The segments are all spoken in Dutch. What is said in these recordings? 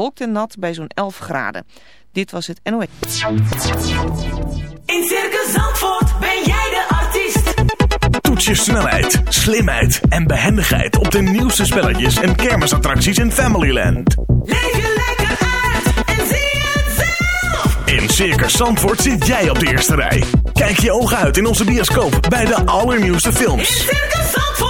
bewolkt en nat bij zo'n 11 graden. Dit was het NOS. In Circus Zandvoort ben jij de artiest. Toets je snelheid, slimheid en behendigheid op de nieuwste spelletjes en kermisattracties in Familyland. Leef je lekker uit en zie het zelf. In Circus Zandvoort zit jij op de eerste rij. Kijk je ogen uit in onze bioscoop bij de allernieuwste In films. Circus Zandvoort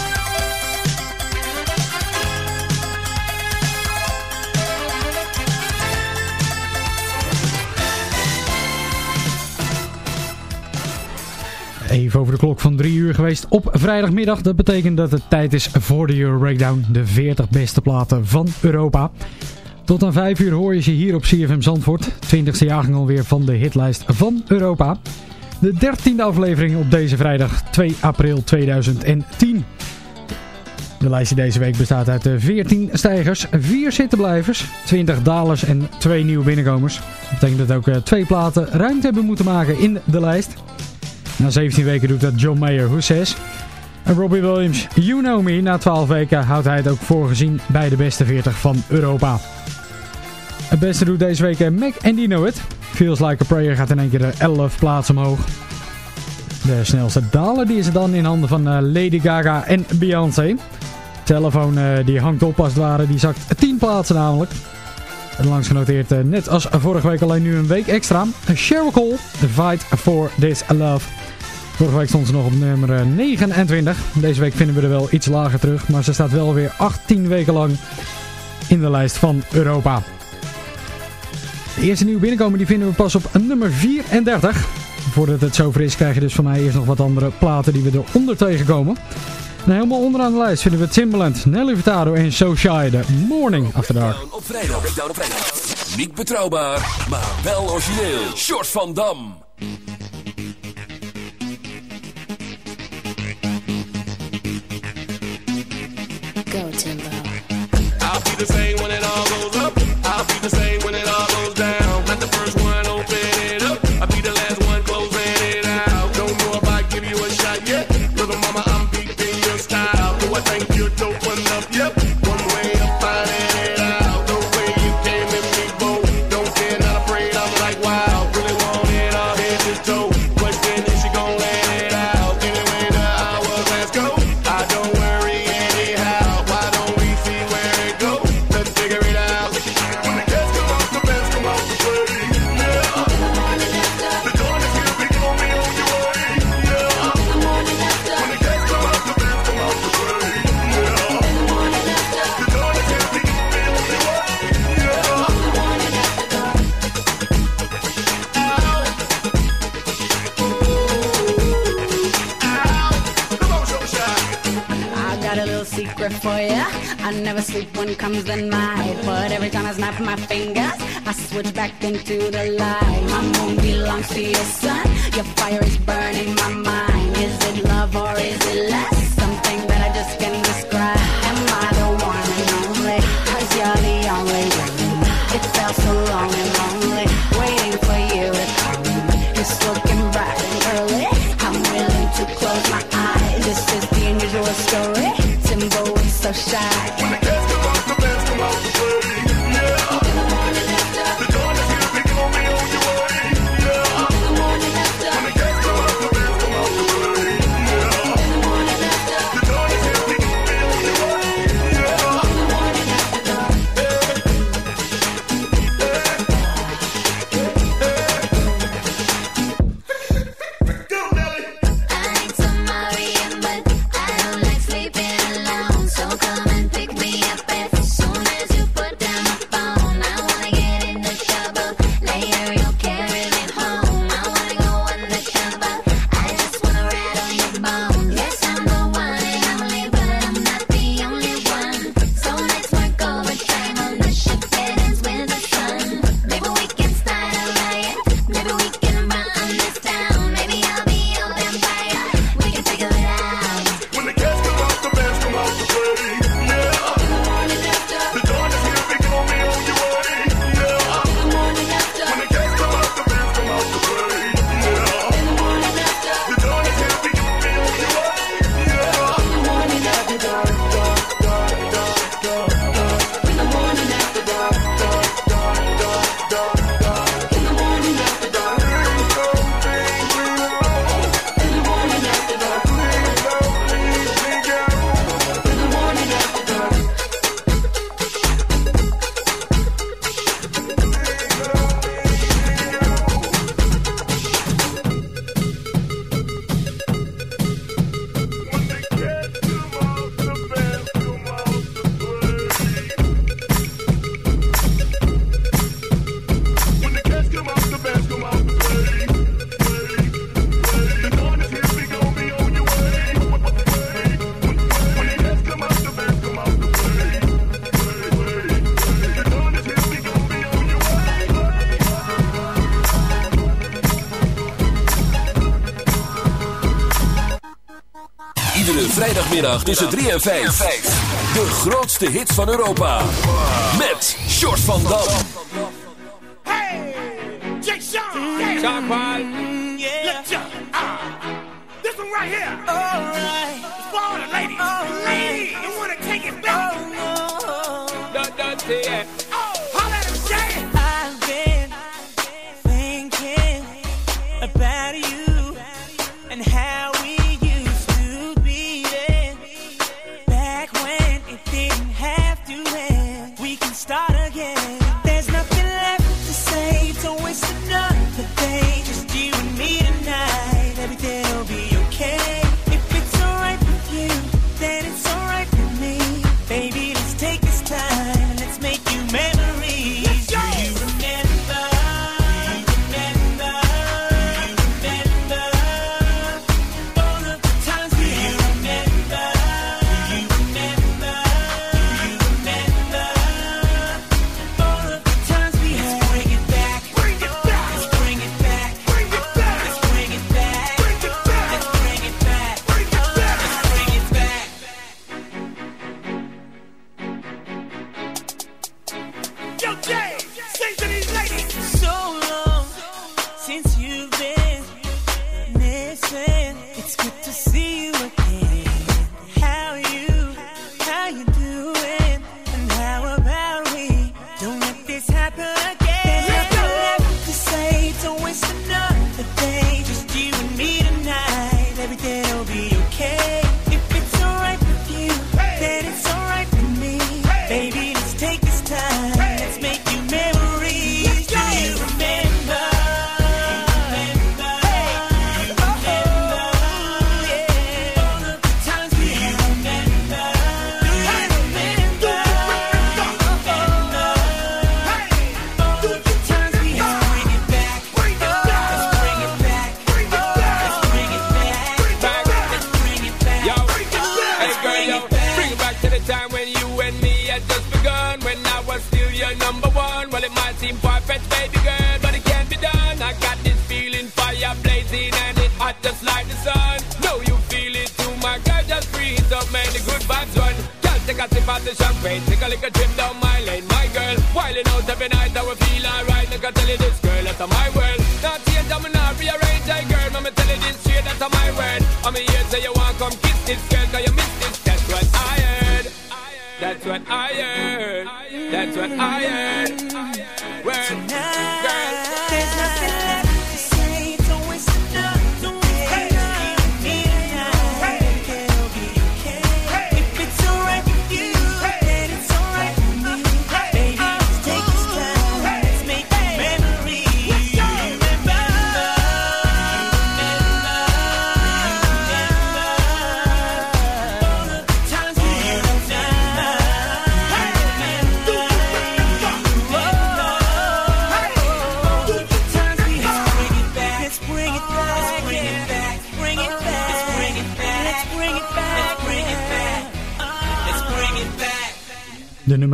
Even over de klok van 3 uur geweest op vrijdagmiddag. Dat betekent dat het tijd is voor de Euro Breakdown. De 40 beste platen van Europa. Tot aan 5 uur hoor je ze hier op CFM Zandvoort. 20e jaargang alweer van de hitlijst van Europa. De 13e aflevering op deze vrijdag 2 april 2010. De lijst die deze week bestaat uit eh, 14 stijgers, 4 zittenblijvers, 20 dalers en 2 nieuwe binnenkomers. Dat betekent dat ook eh, twee platen ruimte hebben moeten maken in de lijst. Na 17 weken doet dat John Mayer, Says. En Robbie Williams, You Know Me. Na 12 weken houdt hij het ook voorgezien bij de beste 40 van Europa. Het beste doet deze week Mac You Know It. Feels Like a Prayer gaat in één keer 11 plaatsen omhoog. De snelste daler die is dan in handen van eh, Lady Gaga en Beyoncé. Telefoon eh, die hangt op als het die zakt 10 plaatsen namelijk. En langs genoteerd, eh, net als vorige week alleen nu een week extra. Cheryl Cole, The Fight for This Love. Vorige week stond ze nog op nummer eh, 29. Deze week vinden we er wel iets lager terug. Maar ze staat wel weer 18 weken lang in de lijst van Europa. De eerste nieuwe binnenkomen die vinden we pas op nummer 34. Voordat het zover is krijg je dus van mij eerst nog wat andere platen die we eronder tegenkomen. En helemaal onderaan de lijst vinden we Timbaland, Nelly Furtado en So Shy, de Morning After Dark. Op vrijdag. Op. Niet betrouwbaar, maar wel origineel. Short van Dam. Timbo. I'll be the same when it all goes into the light. My moon belongs to your sun. Your fire is burning my mind. Is it love or is it less? tussen 3 en 5. De grootste hits van Europa. Met Short van Dam. Hey, Jake Sean. Jake Sean! Mm, yeah. Ah, this one right here. All.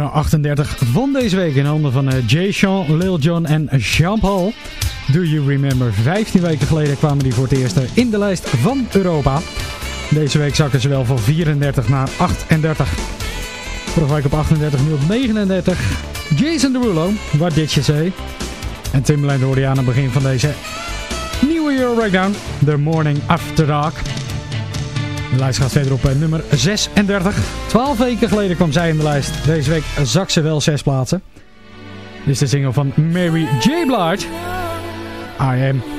38 van deze week in handen van eh, Jay Sean, Lil Jon en Jean Paul. Do You Remember? 15 weken geleden kwamen die voor het eerst eh, in de lijst van Europa. Deze week zakken ze wel van 34 naar 38. Vorige week op 38, nu op 39. Jason Derulo, What Did You Say? En Timberland hoorde je aan het begin van deze nieuwe Euro Breakdown. The Morning After Dark. De lijst gaat verder op eh, nummer 36. 12 weken geleden kwam zij in de lijst. Deze week zak ze wel zes plaatsen. Dit is de single van Mary J. Blige. I Am.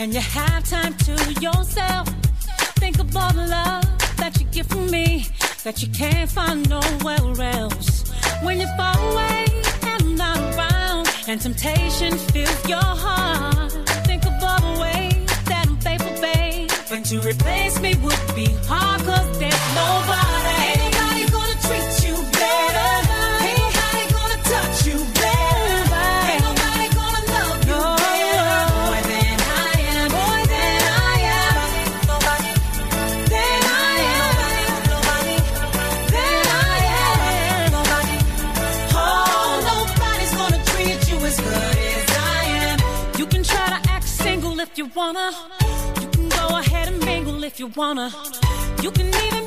Can you have time to yourself? Think of all the love that you get from me, that you can't find nowhere else. When you're far away and I'm not around, and temptation fills your heart. Think of all the ways that I'm faithful, babe. But to replace me would be hard, cause there's nobody. Wanna. You can even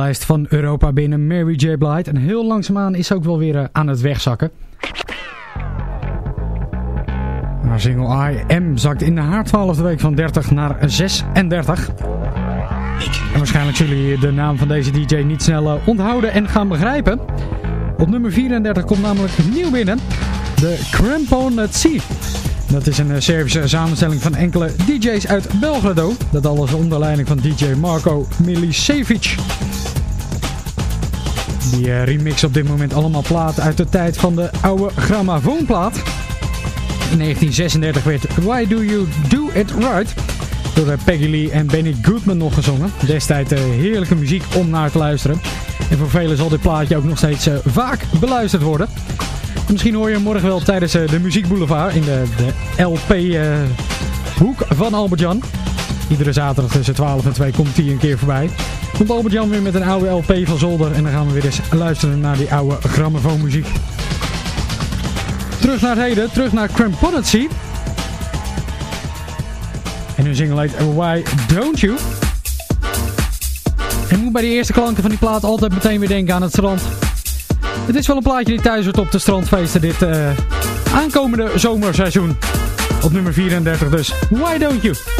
lijst van Europa binnen Mary J. Blige. En heel langzaamaan is ze ook wel weer eh, aan het wegzakken. Haar single I Am zakt in de haar twaalfde week van 30 naar 36. En waarschijnlijk zullen jullie de naam van deze DJ niet snel eh, onthouden en gaan begrijpen. Op nummer 34 komt namelijk nieuw binnen. De Crampon at Sea. Dat is een eh, Servische samenstelling van enkele DJ's uit Belgrado. Dat alles onder leiding van DJ Marco Milicevic. Die eh, remix op dit moment allemaal platen uit de tijd van de oude grammofoonplaat. In 1936 werd Why Do You Do It Right door eh, Peggy Lee en Benny Goodman nog gezongen. Destijds heerlijke muziek om naar te luisteren. En voor velen zal dit plaatje ook nog steeds vaak beluisterd worden. En misschien hoor je hem morgen wel tijdens eh, de Muziek Boulevard in de, de LP-hoek van Albert Jan. Iedere zaterdag tussen 12 en 2 komt hij een keer voorbij. Komt Albert Jan weer met een oude LP van Zolder en dan gaan we weer eens luisteren naar die oude grammofoonmuziek. Terug naar heden, terug naar Cramponetcy. En hun single heet Why Don't You? En moet bij de eerste klanken van die plaat altijd meteen weer denken aan het strand. Het is wel een plaatje die thuis wordt op de strandfeesten dit eh, aankomende zomerseizoen. Op nummer 34 dus. Why Don't You? You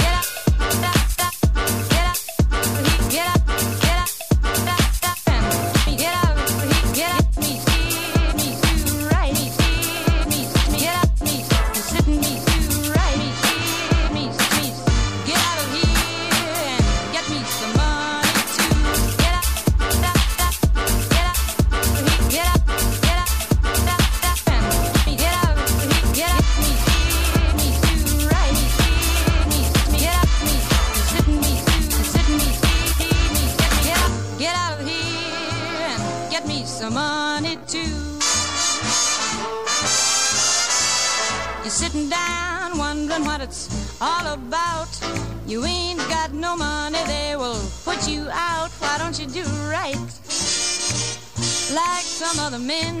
The men.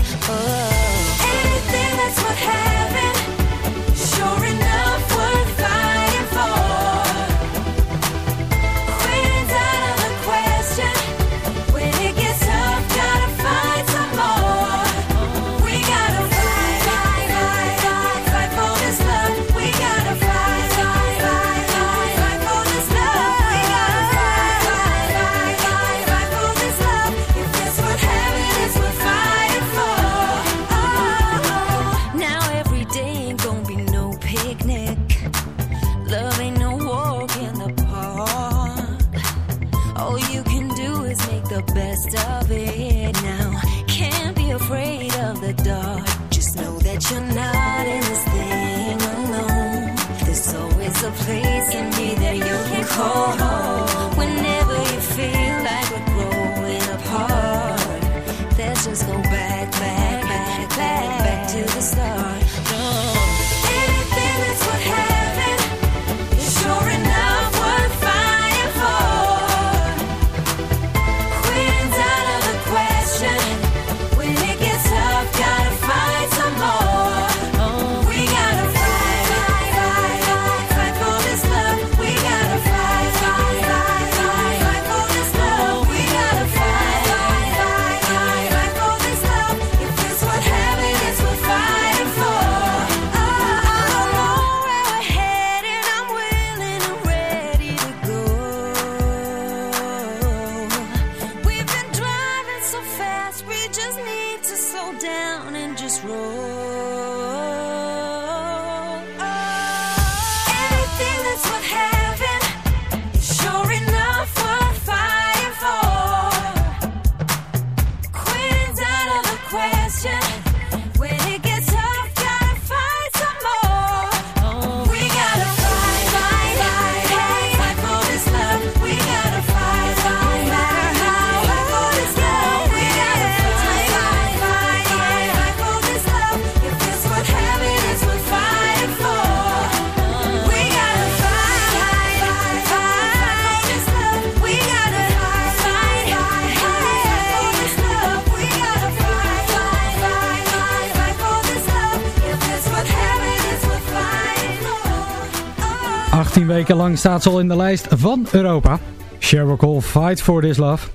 weken lang staat ze al in de lijst van Europa. Sheryl Cole, Fight for This Love.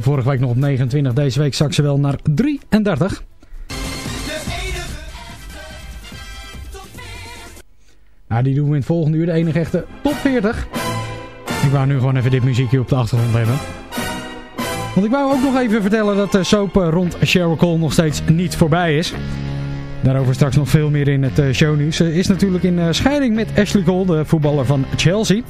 Vorige week nog op 29, deze week zak ze wel naar 33. Nou, die doen we in het volgende uur, de enige echte top 40. Ik wou nu gewoon even dit muziekje op de achtergrond hebben. Want ik wou ook nog even vertellen dat de soap rond Sheryl Cole nog steeds niet voorbij is. Daarover straks nog veel meer in het eh, shownieuws. Ze is natuurlijk in eh, scheiding met Ashley Cole, de voetballer van Chelsea.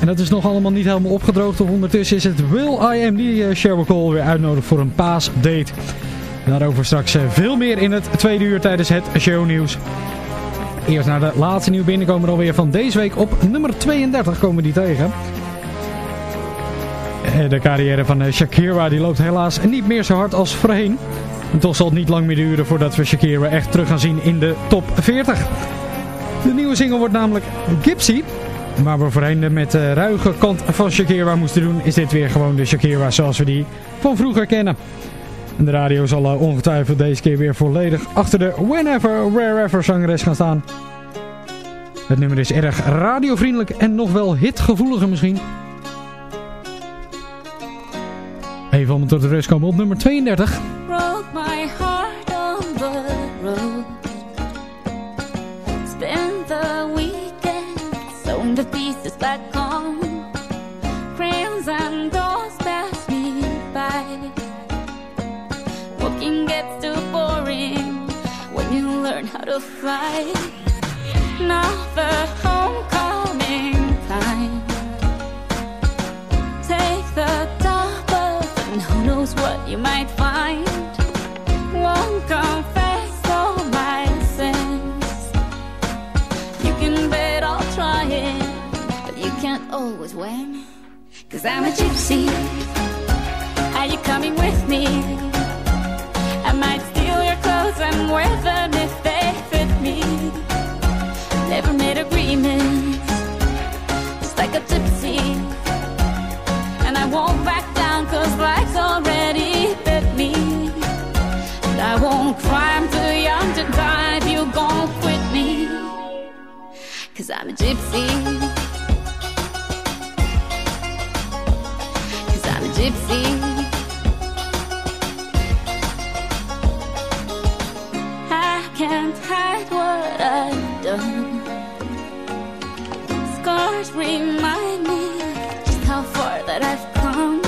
En dat is nog allemaal niet helemaal opgedroogd. Ondertussen is het Will I Am die Cheryl Cole weer uitnodigt voor een paasdate. Daarover straks veel meer in het tweede uur tijdens het shownieuws. Eerst naar de laatste nieuwe binnenkomen alweer van deze week. Op nummer 32 komen die tegen. De carrière van Shakira die loopt helaas niet meer zo hard als voorheen. En toch zal het niet lang meer duren voordat we Shakira echt terug gaan zien in de top 40. De nieuwe single wordt namelijk Gypsy. Waar we voorheen met de ruige kant van Shakira moesten doen, is dit weer gewoon de Shakira zoals we die van vroeger kennen. En de radio zal ongetwijfeld deze keer weer volledig achter de whenever, wherever zangeres gaan staan. Het nummer is erg radiovriendelijk en nog wel hitgevoeliger misschien. Even om tot de rust komen op nummer 32. My heart on the road. Spend the weekend sewing the pieces back home. Friends and doors pass me by. Walking gets too boring when you learn how to fly. Now the homecoming time. Take the double and who knows what you might find. Always win. Cause I'm a gypsy. Are you coming with me? I might steal your clothes and wear them if they fit me. Never made agreements, just like a gypsy. And I won't back down cause life's already bit me. And I won't cry, I'm too young to die if you gon' quit me. Cause I'm a gypsy. Gypsy. I can't hide what I've done. Scars remind me just how far that I've come.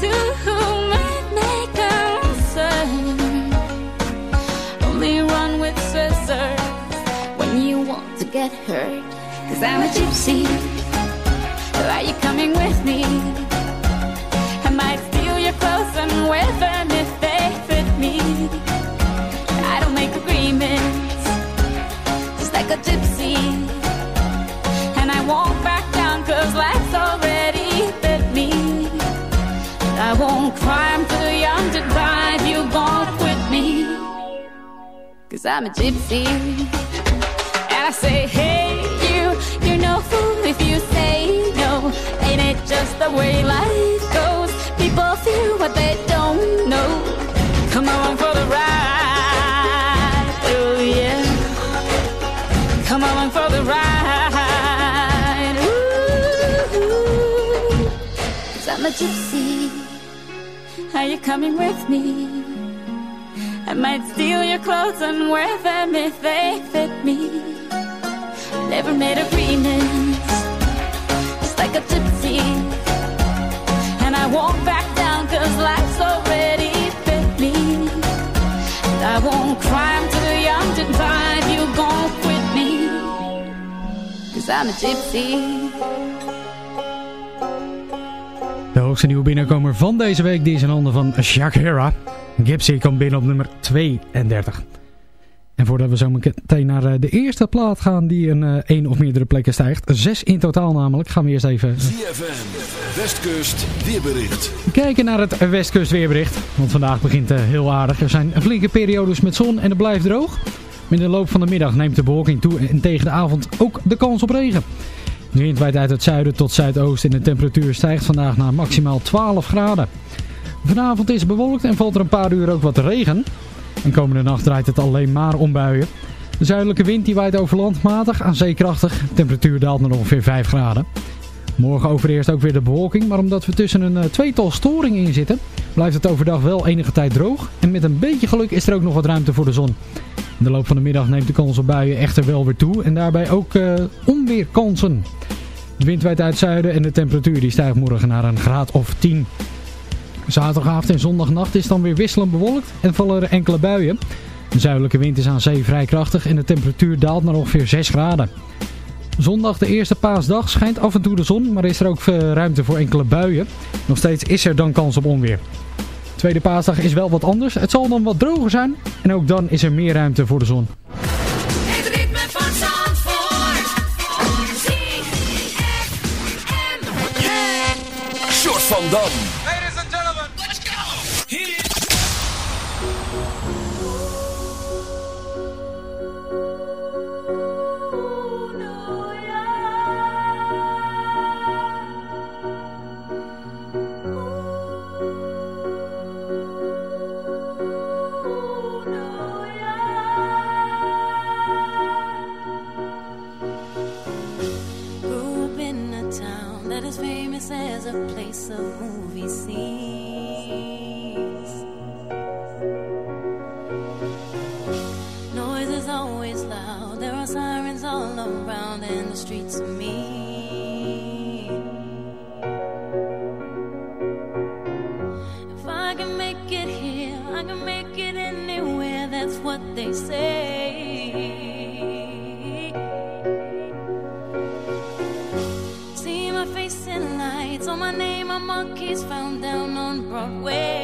To whom it may concern, only run with scissors when you want to get hurt. Cause I'm a gypsy. Are you coming with me? If they fit me. I don't make agreements, just like a gypsy. And I won't back life's already bit me. I won't cry, I'm too young to die you gon' quit me. Cause I'm a gypsy. And I say, hey, you, you're no fool if you say no. Ain't it just the way life goes? People feel what they don't know. Come along for the ride, oh yeah. Come along for the ride, ooh. Cause I'm a gypsy. Are you coming with me? I might steal your clothes and wear them if they fit me. Never made agreements, just like a gypsy. Won't back down cause life's already bit me. And I won't cry, I'm too young to if you gon' quit me. Cause I'm a gypsy. De hoogste nieuwe binnenkomer van deze week die is in handen van Shakira. Gypsy komt binnen op nummer 32. En voordat we zo meteen naar eh, de eerste plaat gaan die een uh, één of meerdere plekken stijgt, zes in totaal namelijk, gaan we eerst even ZFM, Westkust, weerbericht. kijken naar het Westkust weerbericht. Want vandaag begint heel aardig. Er zijn flinke periodes met zon en het blijft droog. Met de loop van de middag neemt de bewolking toe en tegen de avond ook de kans op regen. De wind waait uit het zuiden tot zuidoosten en de temperatuur stijgt vandaag naar maximaal 12 graden. Vanavond is het bewolkt en valt er een paar uur ook wat regen. En komende nacht draait het alleen maar om buien. De zuidelijke wind die waait over land matig aan zeekrachtig. De temperatuur daalt naar ongeveer 5 graden. Morgen overeerst ook weer de bewolking, maar omdat we tussen een eh, tweetal storingen in zitten, blijft het overdag wel enige tijd droog. En met een beetje geluk is er ook nog wat ruimte voor de zon. In de loop van de middag neemt de kans op buien echter wel weer toe en daarbij ook eh, onweerkansen. De wind waait uit zuiden en de temperatuur die stijgt morgen naar een graad of 10. Zaterdagavond en zondagnacht is dan weer wisselend bewolkt en vallen er enkele buien. De zuidelijke wind is aan zee vrij krachtig en de temperatuur daalt naar ongeveer 6 graden. Zondag de eerste paasdag schijnt af en toe de zon, maar is er ook eh, ruimte voor enkele buien. Nog steeds is er dan kans op onweer. Tweede paasdag is wel wat anders. Het zal dan wat droger zijn en ook dan is er meer ruimte voor de zon. Het ritme van Zandvoort. ZFM. Short van Dam. Monkey's found down on Broadway.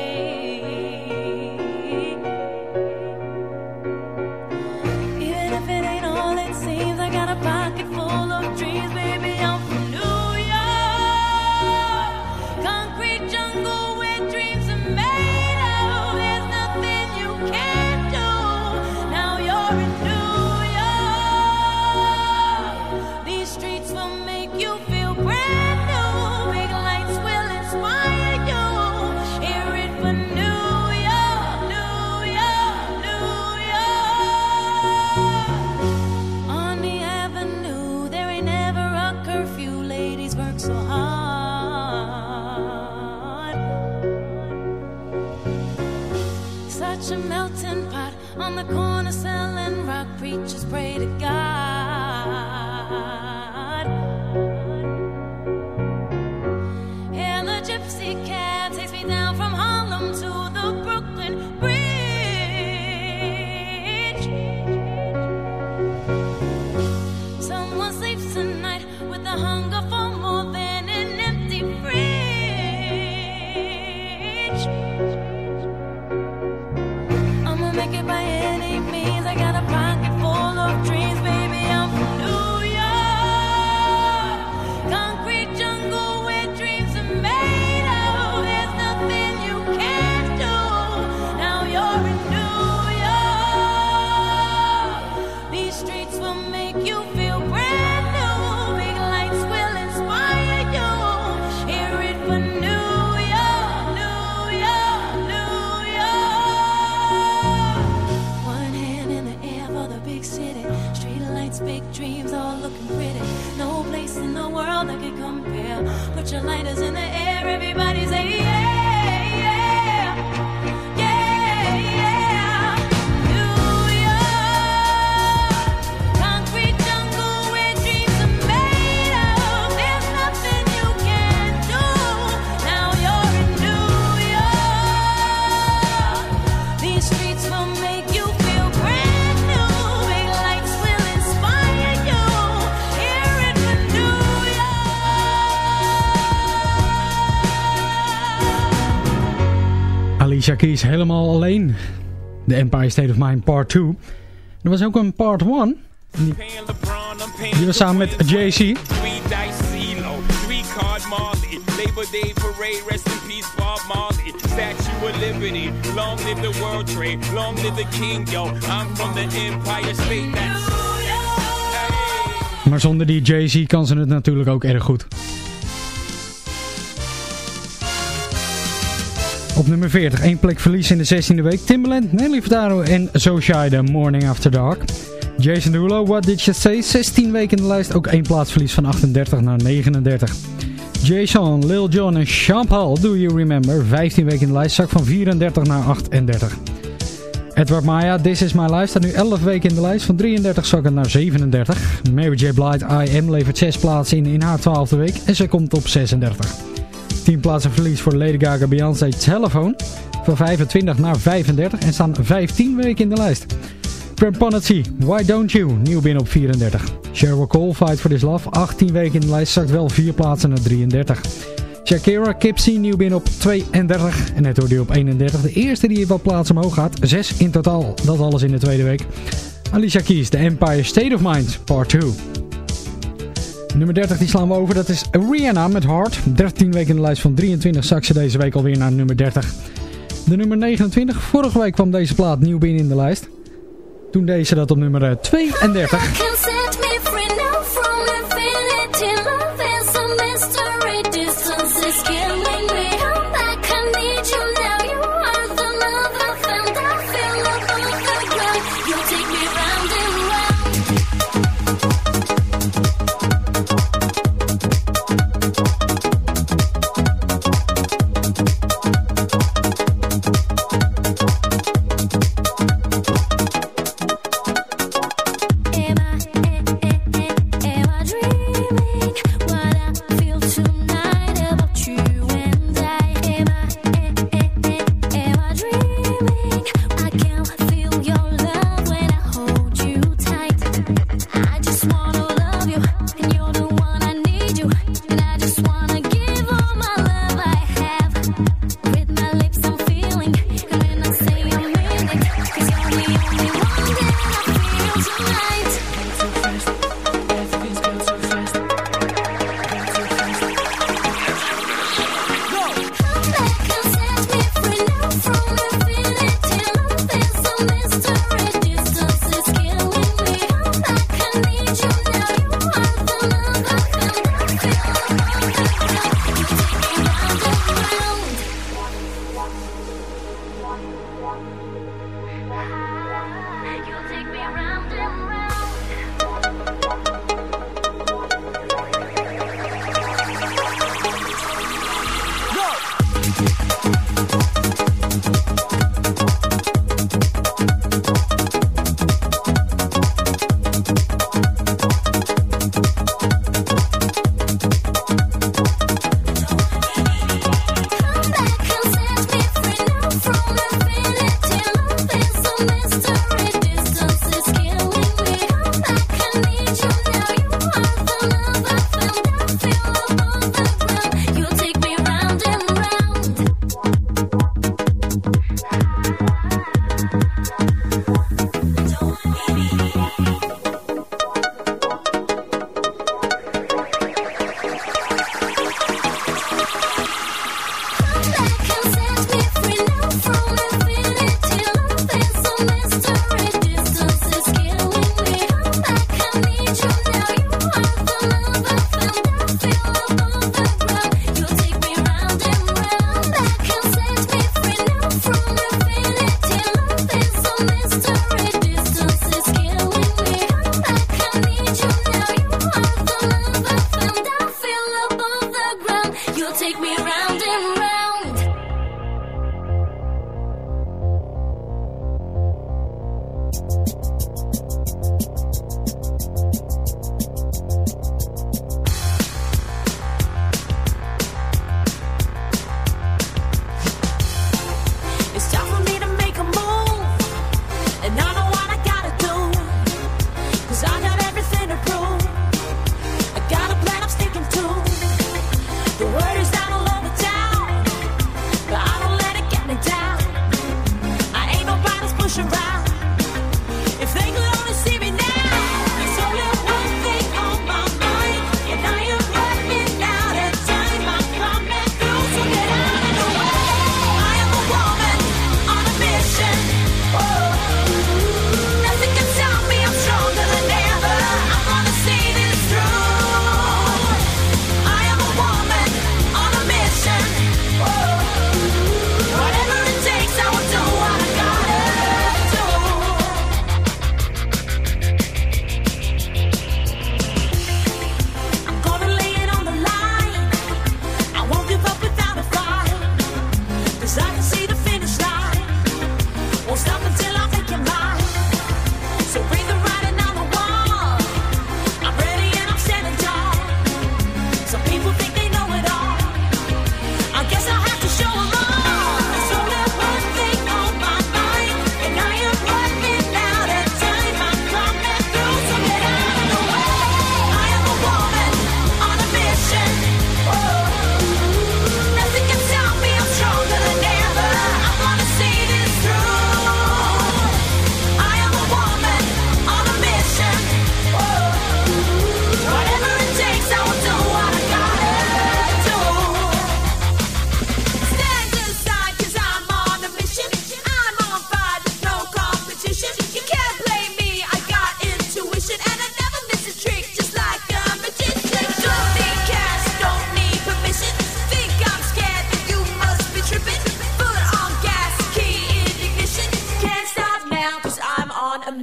Keys helemaal alleen. The Empire State of Mind Part 2. Er was ook een Part 1. Die, was samen met JC. Labor Maar zonder die JC kan ze het natuurlijk ook erg goed. Op nummer 40, één plek verlies in de 16e week. Timbaland, Nelly Furtado en So Shy, The Morning After Dark. Jason Derulo, What Did You Say? 16 weken in de lijst, ook één plaatsverlies van 38 naar 39. Jason, Lil Jon en Sean Paul, Do You Remember? 15 weken in de lijst, zak van 34 naar 38. Edward Maya, This Is My Life, staat nu 11 weken in de lijst, van 33 zakken naar 37. Mary J. Blige, I Am, levert 6 plaatsen in in haar 12e week en ze komt op 36. 10 plaatsen verlies voor Lady Gaga Beyoncé Telephone. Van 25 naar 35 en staan 15 weken in de lijst. Premponity, Why Don't You, nieuw binnen op 34. Sheryl Cole, Fight For This Love, 18 weken in de lijst, zakt wel 4 plaatsen naar 33. Shakira, Kipsy, nieuw binnen op 32 en net hoorde op 31. De eerste die wat plaatsen omhoog gaat, 6 in totaal, dat alles in de tweede week. Alicia Keys, The Empire State of Mind, Part 2. Nummer 30 die slaan we over, dat is Rihanna met Heart. 13 weken in de lijst van 23 zak ze deze week alweer naar nummer 30. De nummer 29, vorige week kwam deze plaat nieuw binnen in de lijst. Toen deed ze dat op nummer eh, 32.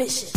Delicious.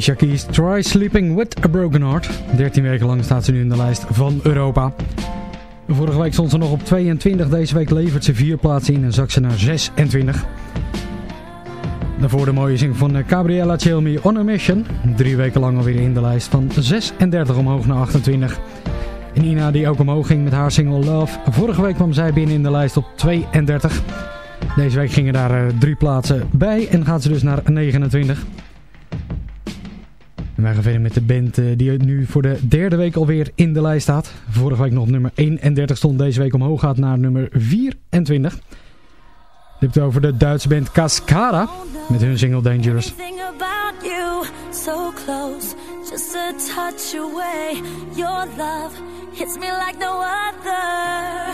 Alicia Keys, Try Sleeping With A Broken Heart. 13 weken lang staat ze nu in de lijst van Europa. Vorige week stond ze nog op 22, deze week levert ze vier plaatsen in en zakt ze naar 26. Daarvoor de mooie zing van eh, Gabriella Chilmi On A Mission. Drie weken lang alweer in de lijst van 36 omhoog naar 28. En Ina die ook omhoog ging met haar single Love. Vorige week kwam zij binnen in de lijst op 32. Deze week gingen daar eh, drie plaatsen bij en gaat ze dus naar 29. En wij gaan verder met de band eh, die nu voor de derde week alweer in de lijst staat. Vorige week nog nummer 31 stond, deze week omhoog gaat naar nummer 24. Je hebt over de Duitse band Cascada met hun single Dangerous. Your love hits me like no other.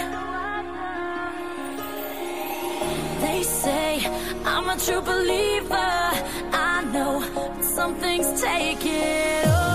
They say I'm a true believer. Know something's taking over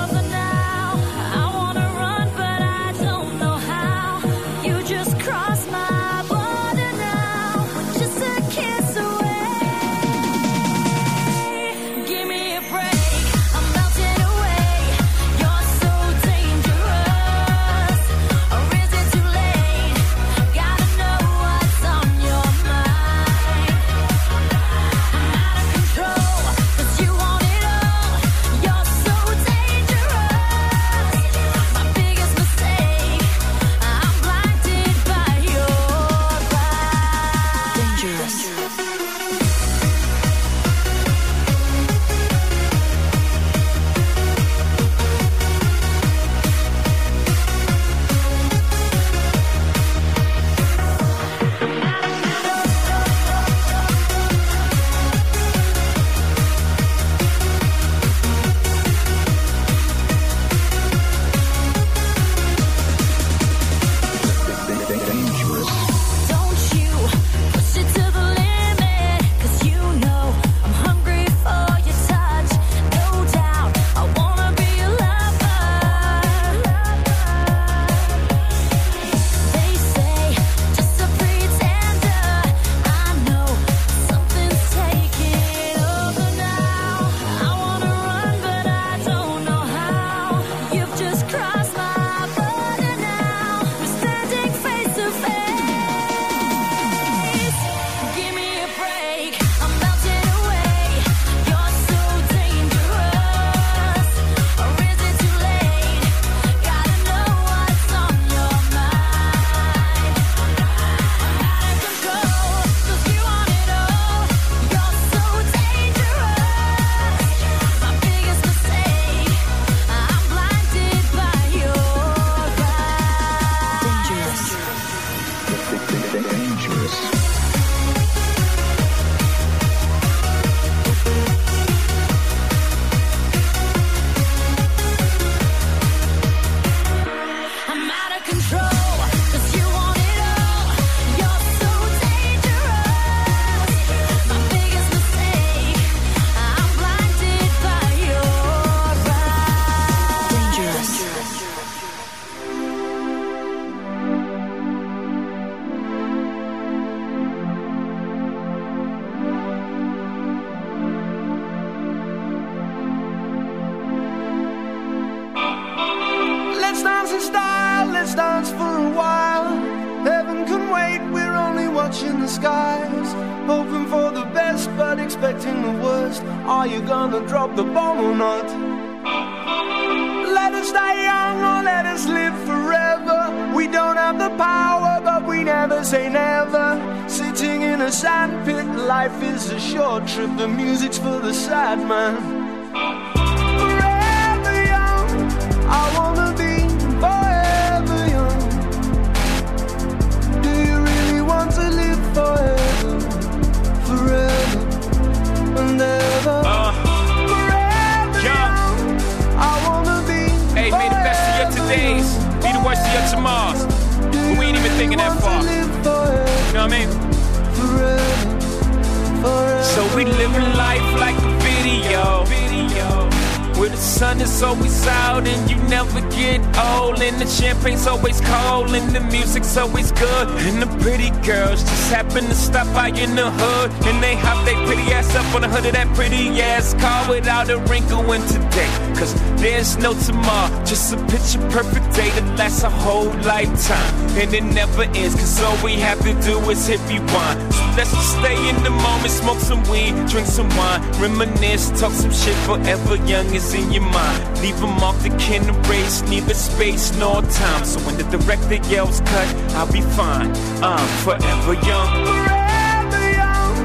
music's always good. And the pretty girls just happen to stop by in the hood. And they hop their pretty ass up on the hood of that pretty ass car without a wrinkle in today. Cause there's no tomorrow, just a picture perfect day that lasts a whole lifetime. And it never ends, cause all we have to do is hit rewind. So let's just stay in the moment, smoke some weed, drink some wine, reminisce, talk some shit forever young is in your mind. Leave them off the kin race, neither space nor time. So when the director yells cut, I'll be fine. I'm forever young. Forever young.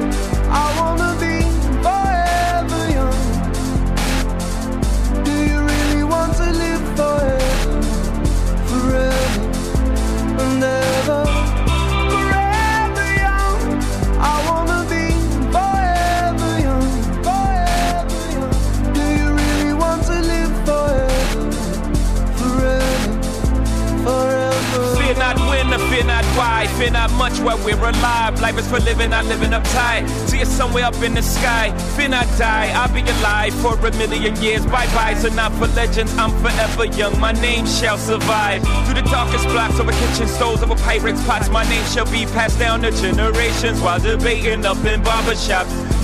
I wanna be forever young. Do you really want to live forever? Forever and ever. Fear not much while we're alive. Life is for living, not living uptight. See it somewhere up in the sky. Fear not die, I'll be alive for a million years. Bye bye, so not for legends. I'm forever young. My name shall survive. Through the darkest blocks over kitchen stoves, over pirates pots. My name shall be passed down to generations while debating up in barbershops.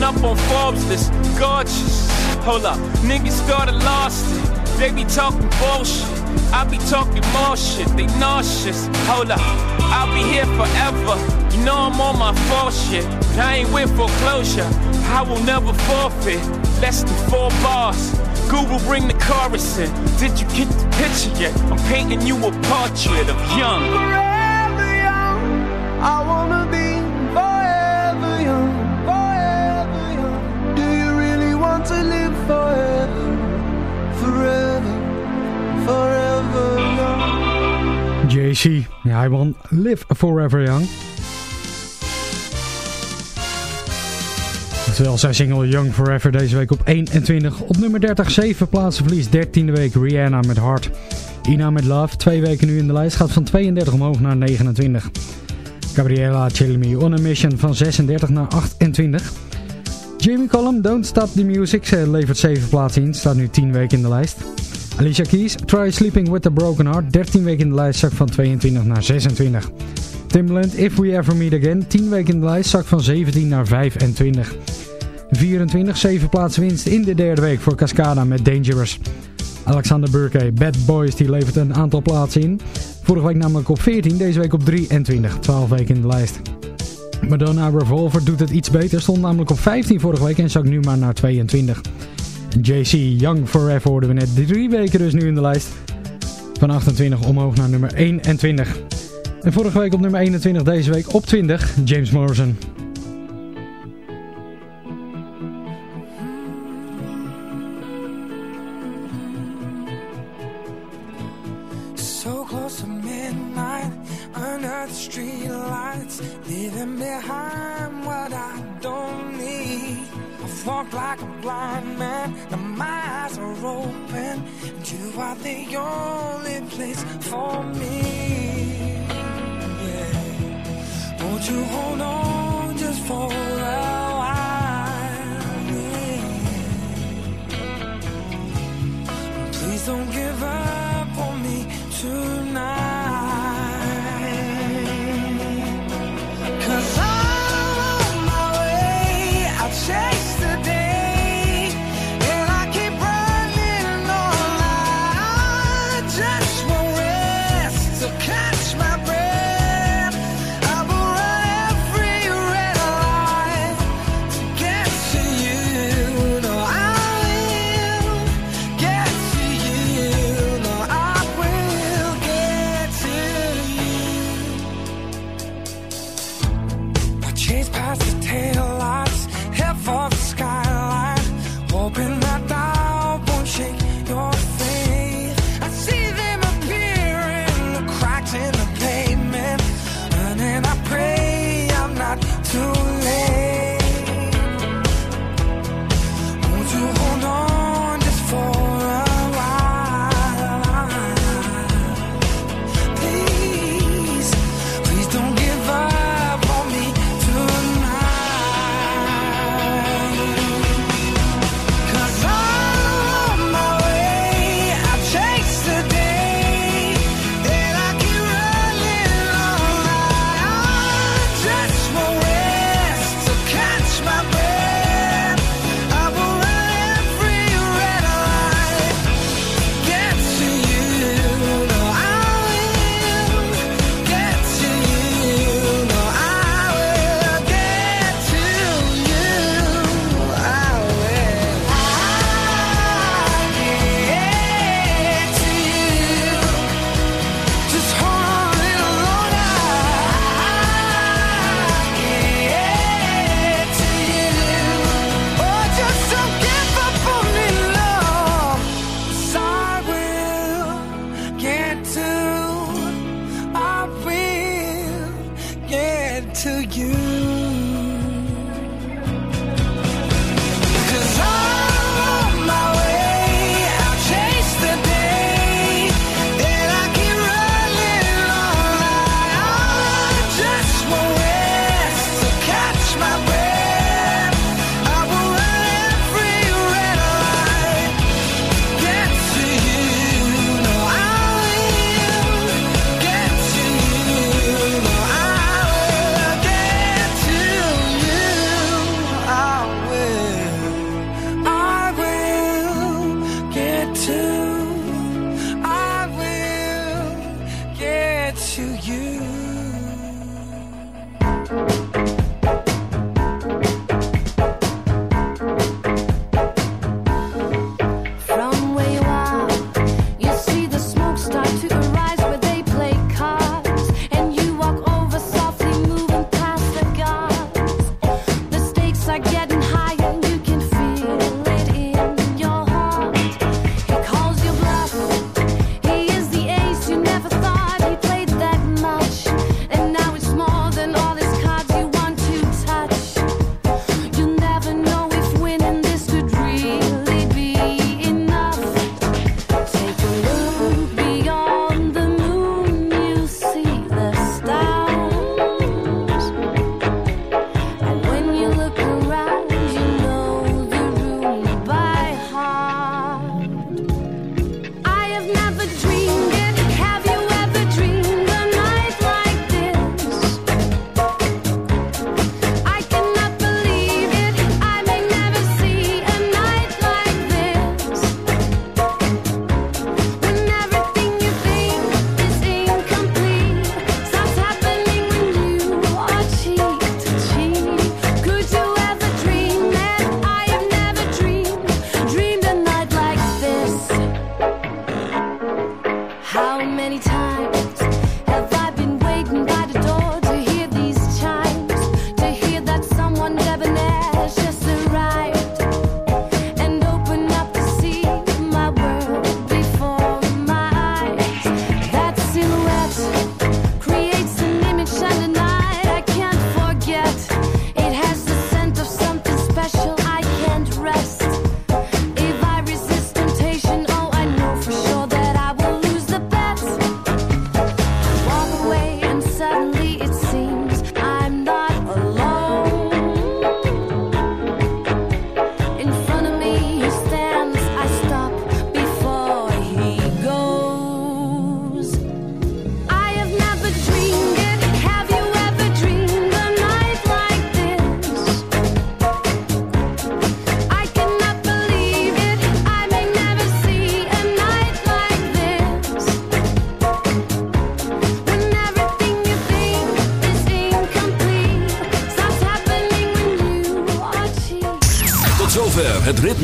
Up on Forbes list, gorgeous. Hold up, niggas started lost. They be talking bullshit. I be talking more shit. They nauseous. Hold up, I'll be here forever. You know I'm on my full shit, but I ain't with foreclosure. I will never forfeit. Less than four bars. Google bring the chorus in. Did you get the picture yet? I'm painting you a portrait of young. Forever young, I wanna be live forever, forever, forever young? JC, ja, won Live Forever Young. Terwijl zijn single Young Forever deze week op 21. Op nummer 30, 7 plaatsen verlies 13e week Rihanna met Heart. Ina met Love, twee weken nu in de lijst, gaat van 32 omhoog naar 29. Gabriella Chilmi On A Mission van 36 naar 28. Jamie Cullum, Don't Stop The Music, ze levert 7 plaatsen in, staat nu 10 weken in de lijst. Alicia Keys, Try Sleeping With A Broken Heart, 13 weken in de lijst, zak van 22 naar 26. Timbaland, If We Ever Meet Again, 10 weken in de lijst, zak van 17 naar 25. 24, 7 plaatsen winst in de derde week voor Cascada met Dangerous. Alexander Burke, Bad Boys, die levert een aantal plaatsen in. Vorige week namelijk op 14, deze week op 23, 12 weken in de lijst. Madonna Revolver doet het iets beter, stond namelijk op 15 vorige week en zak nu maar naar 22. JC Young Forever hoorden we net drie weken dus nu in de lijst. Van 28 omhoog naar nummer 21. En vorige week op nummer 21, deze week op 20, James Morrison.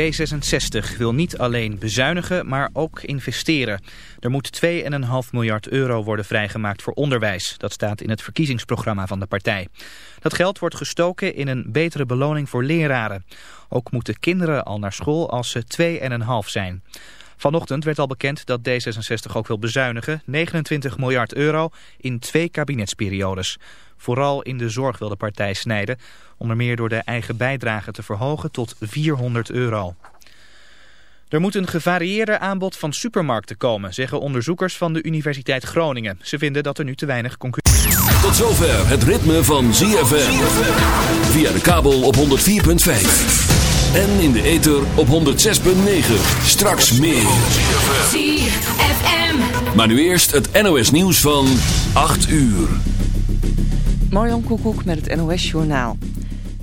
D66 wil niet alleen bezuinigen, maar ook investeren. Er moet 2,5 miljard euro worden vrijgemaakt voor onderwijs. Dat staat in het verkiezingsprogramma van de partij. Dat geld wordt gestoken in een betere beloning voor leraren. Ook moeten kinderen al naar school als ze 2,5 zijn. Vanochtend werd al bekend dat D66 ook wil bezuinigen. 29 miljard euro in twee kabinetsperiodes. Vooral in de zorg wil de partij snijden. Onder meer door de eigen bijdrage te verhogen tot 400 euro. Er moet een gevarieerder aanbod van supermarkten komen, zeggen onderzoekers van de Universiteit Groningen. Ze vinden dat er nu te weinig concurrentie Tot zover het ritme van ZFM. Via de kabel op 104.5. En in de ether op 106.9. Straks meer. ZFM. Maar nu eerst het NOS nieuws van 8 uur. Marjan Koekoek met het NOS Journaal.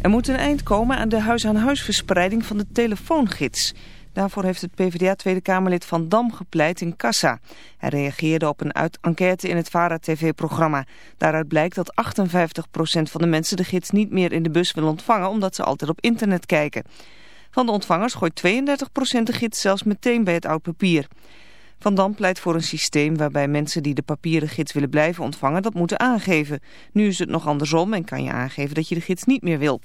Er moet een eind komen aan de huis-aan-huis verspreiding van de telefoongids. Daarvoor heeft het PvdA Tweede Kamerlid Van Dam gepleit in Kassa. Hij reageerde op een uit enquête in het VARA-tv-programma. Daaruit blijkt dat 58% van de mensen de gids niet meer in de bus wil ontvangen... omdat ze altijd op internet kijken. Van de ontvangers gooit 32% de gids zelfs meteen bij het oud papier. Van Dam pleit voor een systeem waarbij mensen die de papieren gids willen blijven ontvangen dat moeten aangeven. Nu is het nog andersom en kan je aangeven dat je de gids niet meer wil.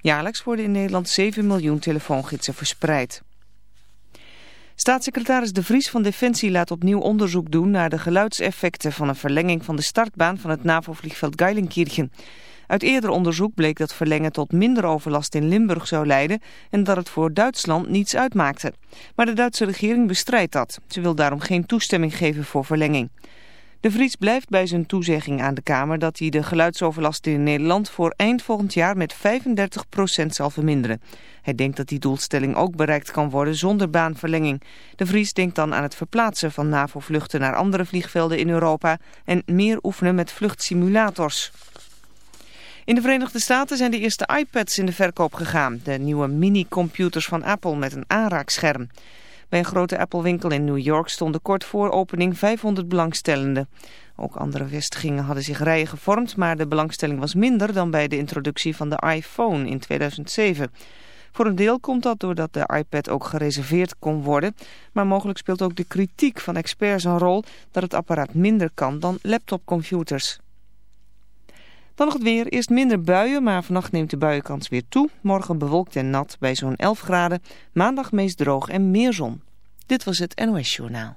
Jaarlijks worden in Nederland 7 miljoen telefoongidsen verspreid. Staatssecretaris De Vries van Defensie laat opnieuw onderzoek doen naar de geluidseffecten van een verlenging van de startbaan van het NAVO-vliegveld Geilenkirchen. Uit eerder onderzoek bleek dat verlengen tot minder overlast in Limburg zou leiden en dat het voor Duitsland niets uitmaakte. Maar de Duitse regering bestrijdt dat. Ze wil daarom geen toestemming geven voor verlenging. De Vries blijft bij zijn toezegging aan de Kamer dat hij de geluidsoverlast in Nederland voor eind volgend jaar met 35% zal verminderen. Hij denkt dat die doelstelling ook bereikt kan worden zonder baanverlenging. De Vries denkt dan aan het verplaatsen van NAVO-vluchten naar andere vliegvelden in Europa en meer oefenen met vluchtsimulators. In de Verenigde Staten zijn de eerste iPads in de verkoop gegaan. De nieuwe mini-computers van Apple met een aanraakscherm. Bij een grote Apple-winkel in New York stonden kort voor opening 500 belangstellenden. Ook andere vestigingen hadden zich rijen gevormd, maar de belangstelling was minder dan bij de introductie van de iPhone in 2007. Voor een deel komt dat doordat de iPad ook gereserveerd kon worden, maar mogelijk speelt ook de kritiek van experts een rol dat het apparaat minder kan dan laptopcomputers. Dan nog het weer. Eerst minder buien, maar vannacht neemt de buienkans weer toe. Morgen bewolkt en nat bij zo'n 11 graden. Maandag meest droog en meer zon. Dit was het NOS Journaal.